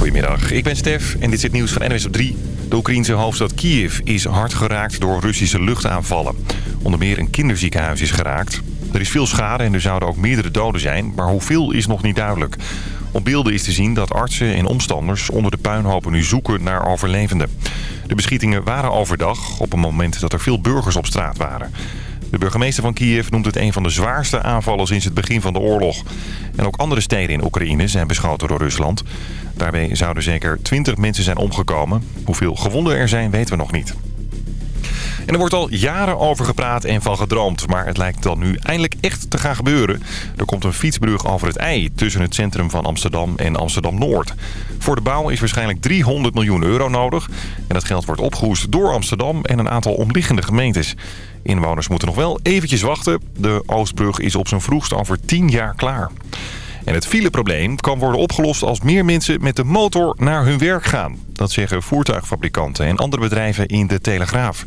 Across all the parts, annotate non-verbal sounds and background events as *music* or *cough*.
Goedemiddag, ik ben Stef en dit is het nieuws van NWS op 3. De Oekraïense hoofdstad Kiev is hard geraakt door Russische luchtaanvallen. Onder meer een kinderziekenhuis is geraakt. Er is veel schade en er zouden ook meerdere doden zijn, maar hoeveel is nog niet duidelijk. Op beelden is te zien dat artsen en omstanders onder de puinhopen nu zoeken naar overlevenden. De beschietingen waren overdag, op een moment dat er veel burgers op straat waren. De burgemeester van Kiev noemt het een van de zwaarste aanvallen sinds het begin van de oorlog. En ook andere steden in Oekraïne zijn beschoten door Rusland. Daarbij zouden zeker 20 mensen zijn omgekomen. Hoeveel gewonden er zijn weten we nog niet. En er wordt al jaren over gepraat en van gedroomd. Maar het lijkt dan nu eindelijk echt te gaan gebeuren. Er komt een fietsbrug over het IJ tussen het centrum van Amsterdam en Amsterdam-Noord. Voor de bouw is waarschijnlijk 300 miljoen euro nodig. En dat geld wordt opgehoest door Amsterdam en een aantal omliggende gemeentes. Inwoners moeten nog wel eventjes wachten. De Oostbrug is op zijn vroegst over 10 jaar klaar. En het fileprobleem kan worden opgelost als meer mensen met de motor naar hun werk gaan. Dat zeggen voertuigfabrikanten en andere bedrijven in de Telegraaf.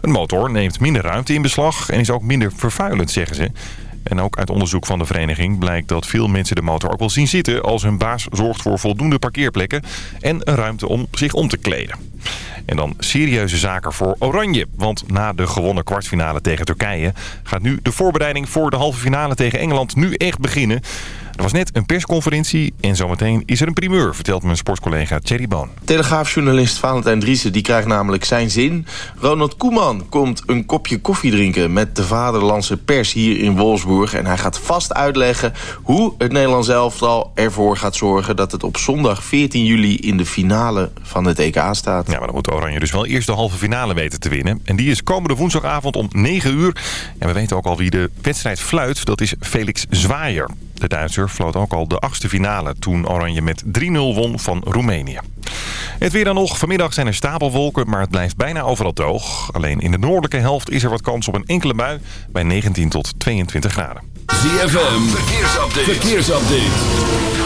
Een motor neemt minder ruimte in beslag en is ook minder vervuilend, zeggen ze. En ook uit onderzoek van de vereniging blijkt dat veel mensen de motor ook wel zien zitten... als hun baas zorgt voor voldoende parkeerplekken en een ruimte om zich om te kleden. En dan serieuze zaken voor Oranje. Want na de gewonnen kwartfinale tegen Turkije... gaat nu de voorbereiding voor de halve finale tegen Engeland nu echt beginnen. Er was net een persconferentie en zometeen is er een primeur, vertelt mijn sportcollega Thierry Boon. Telegraafjournalist Valentijn Driessen die krijgt namelijk zijn zin. Ronald Koeman komt een kopje koffie drinken met de vaderlandse pers hier in Wolfsburg. En hij gaat vast uitleggen hoe het Nederlands elftal ervoor gaat zorgen... dat het op zondag 14 juli in de finale van het EK staat. Ja, maar dan moet Oranje dus wel eerst de halve finale weten te winnen. En die is komende woensdagavond om 9 uur. En we weten ook al wie de wedstrijd fluit. Dat is Felix Zwaaier. De Duitser floot ook al de achtste finale toen Oranje met 3-0 won van Roemenië. Het weer dan nog. Vanmiddag zijn er stapelwolken, maar het blijft bijna overal droog. Alleen in de noordelijke helft is er wat kans op een enkele bui bij 19 tot 22 graden. ZFM, verkeersupdate. verkeersupdate.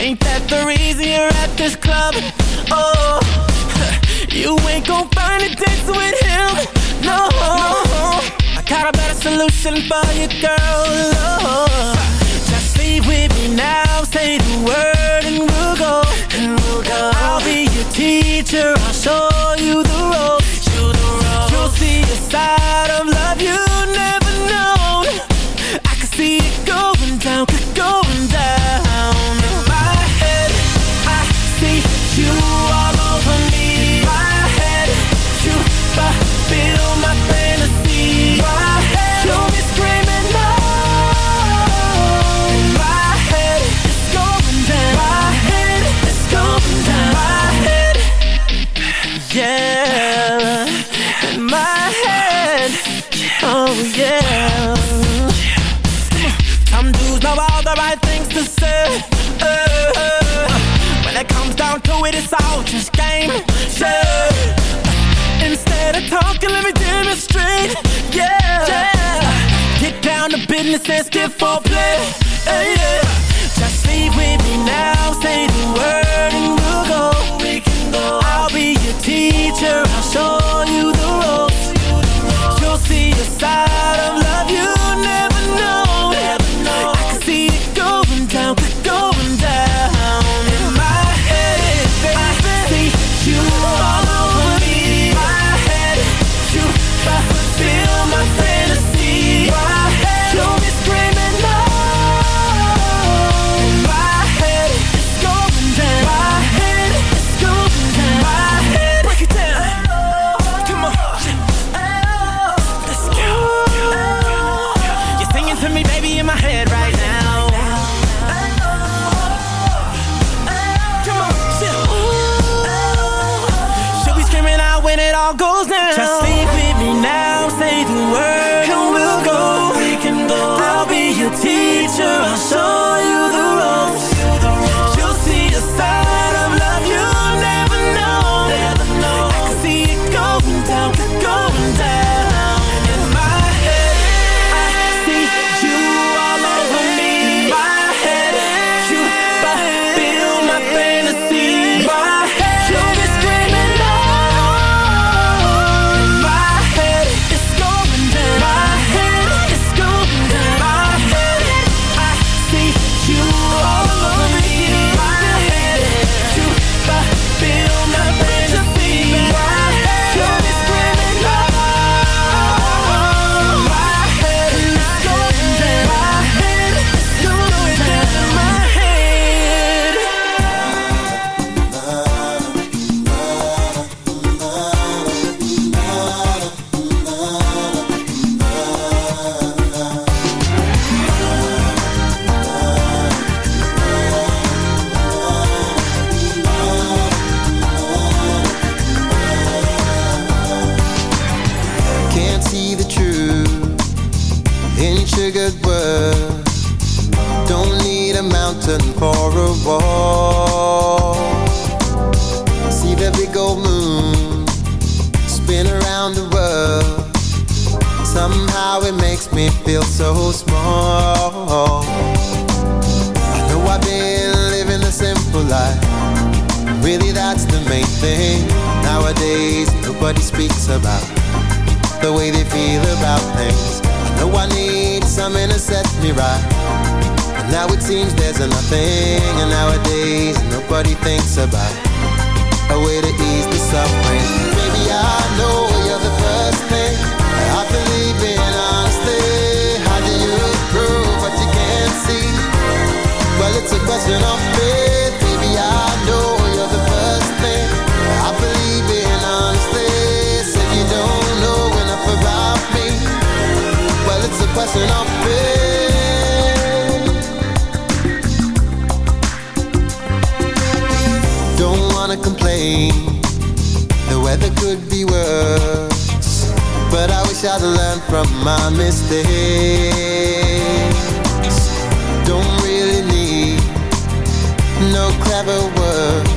Ain't that the reason you're at this club? Oh, *laughs* you ain't gon' find a dance with him. No, I got a better solution for you, girl. Oh, just leave with me now. Say the word and we'll go. And we'll go. I'll be your teacher. I'll show you the ropes. You the ropes. You'll see a side of it's all just game. Yeah. Instead of talking, let me demonstrate. Yeah. yeah. Get down to business and skip for play. Yeah. No clever words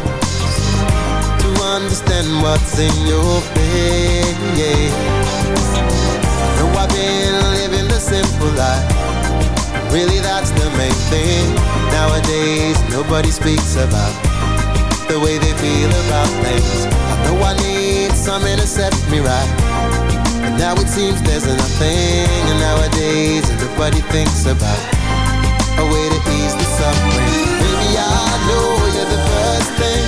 To understand what's in your face No, I've been living the simple life Really that's the main thing Nowadays nobody speaks about the way they feel about things. I know I need something to set me right. But now it seems there's nothing, and nowadays everybody thinks about a way to ease the suffering. Baby, I know you're the first thing.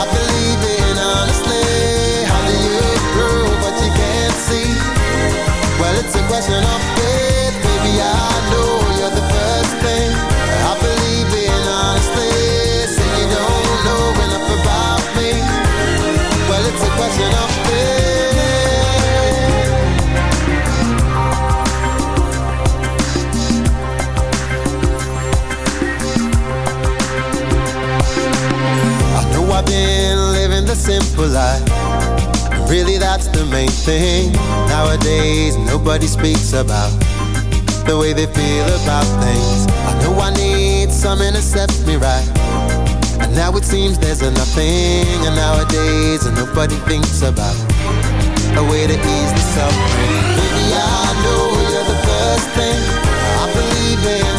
I believe in honestly. How do you prove what you can't see? Well, it's a question of the simple life. Really, that's the main thing. Nowadays, nobody speaks about the way they feel about things. I know I need something to set me right and now it seems there's a nothing And nowadays and nobody thinks about A way to ease the suffering Baby, I know you're the first thing I believe in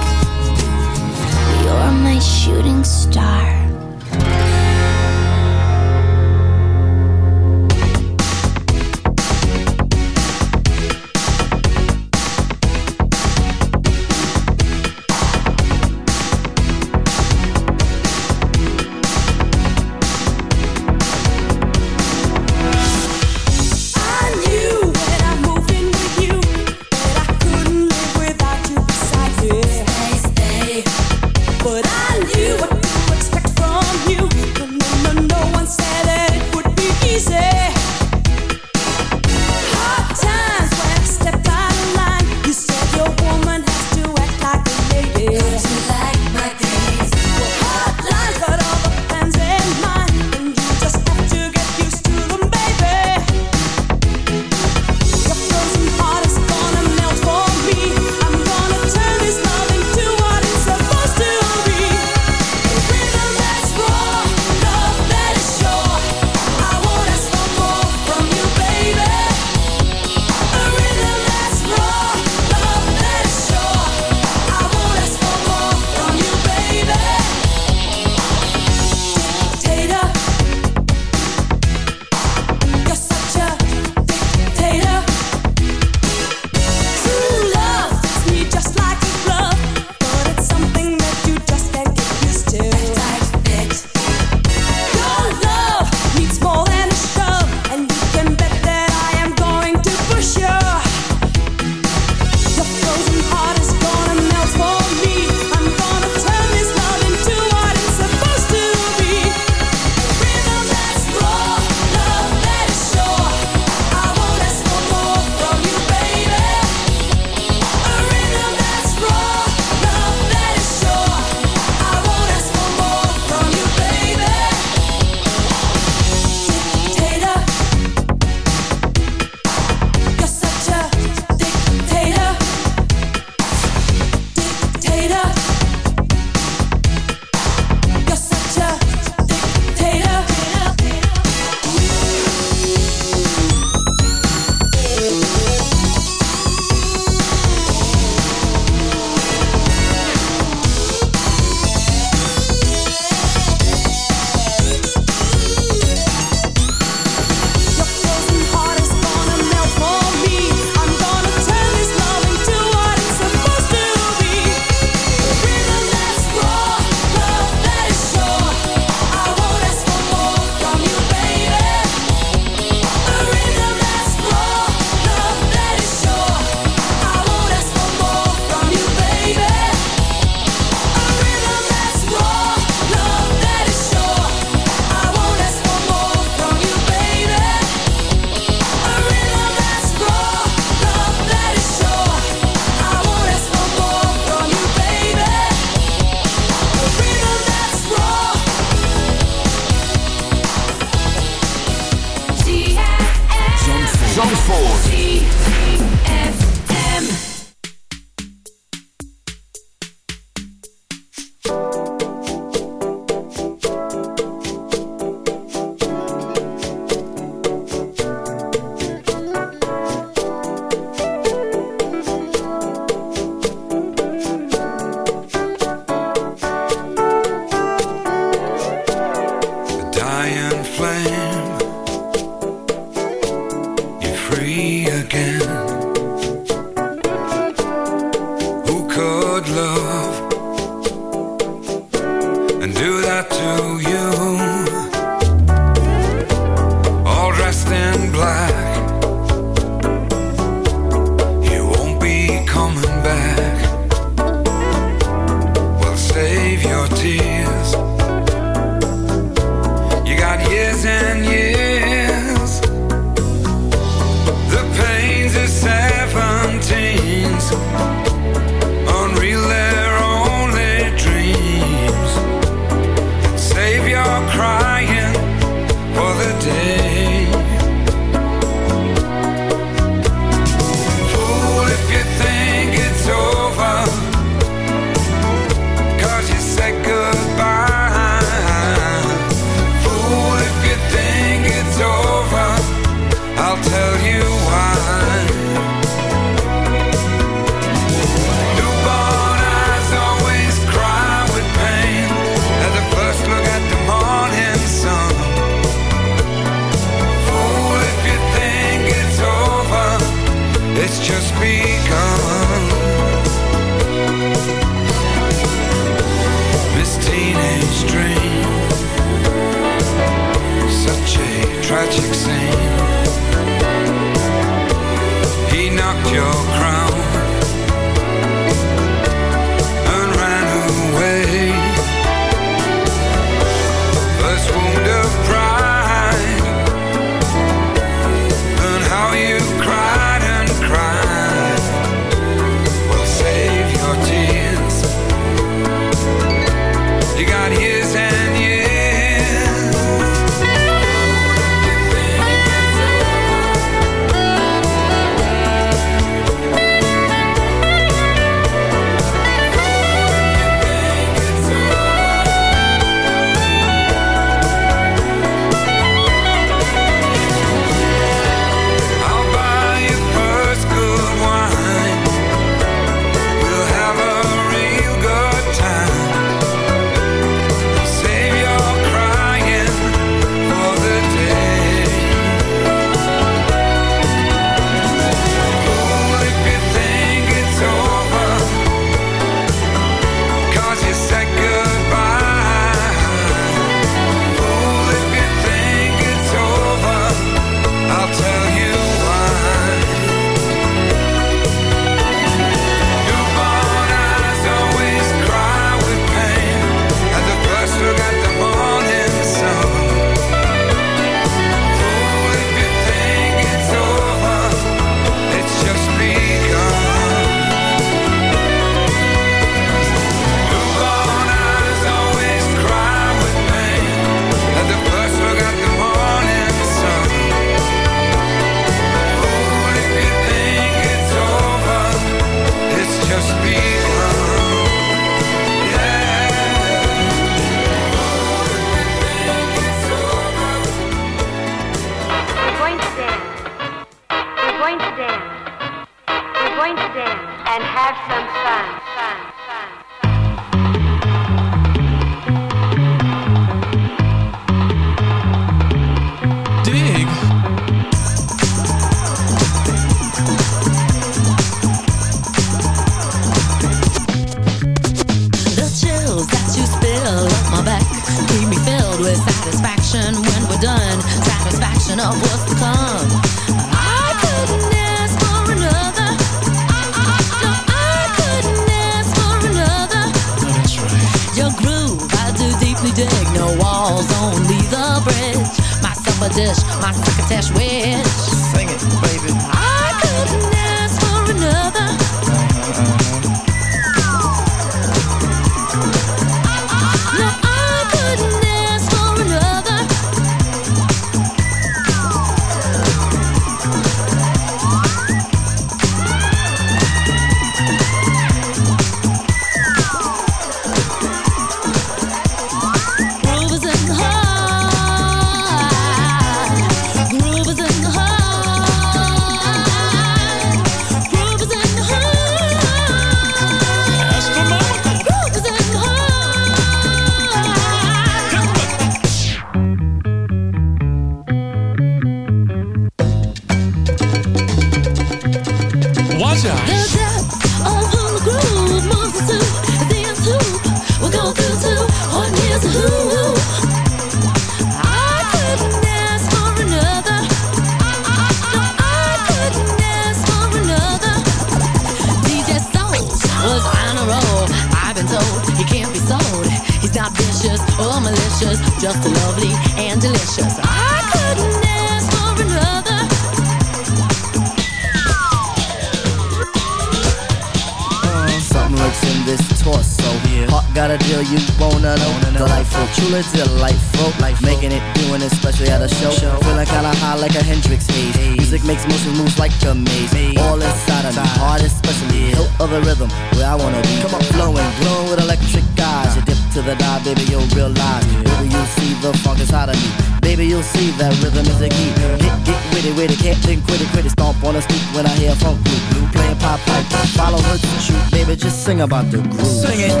about the groove. Sing it.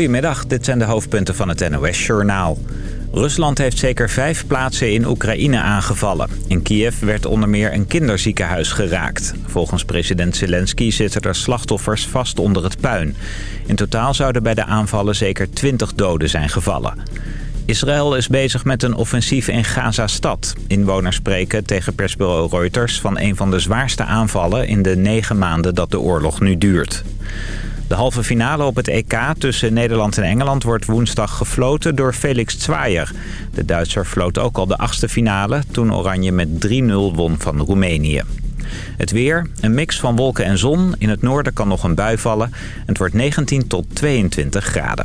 Goedemiddag, dit zijn de hoofdpunten van het NOS-journaal. Rusland heeft zeker vijf plaatsen in Oekraïne aangevallen. In Kiev werd onder meer een kinderziekenhuis geraakt. Volgens president Zelensky zitten er slachtoffers vast onder het puin. In totaal zouden bij de aanvallen zeker 20 doden zijn gevallen. Israël is bezig met een offensief in Gaza-stad. Inwoners spreken tegen persbureau Reuters van een van de zwaarste aanvallen... in de negen maanden dat de oorlog nu duurt. De halve finale op het EK tussen Nederland en Engeland wordt woensdag gefloten door Felix Zwaier. De Duitser floot ook al de achtste finale toen Oranje met 3-0 won van Roemenië. Het weer, een mix van wolken en zon. In het noorden kan nog een bui vallen. Het wordt 19 tot 22 graden.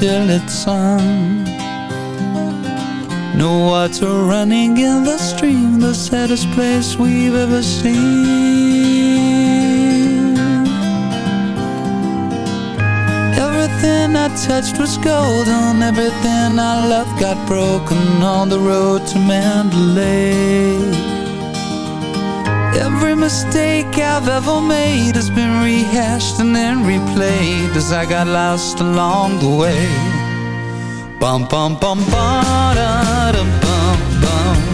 till it's on No water running in the stream The saddest place we've ever seen. Everything I touched was golden Everything I loved got broken On the road to Mandalay. Every mistake I've ever made has been rehashed and then replayed as I got lost along the way. Bum bum bum ba da dum bum bum.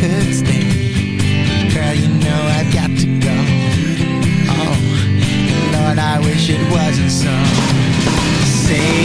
could stand Girl, you know I've got to go. Oh, Lord, I wish it wasn't so. Say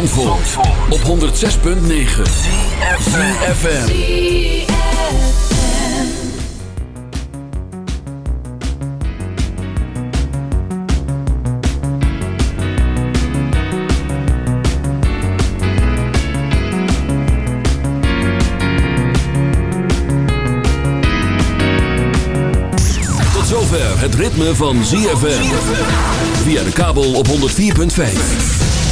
Zandvoort, op 106.9 CFFM Tot zover het ritme van ZFM via de kabel op 104.5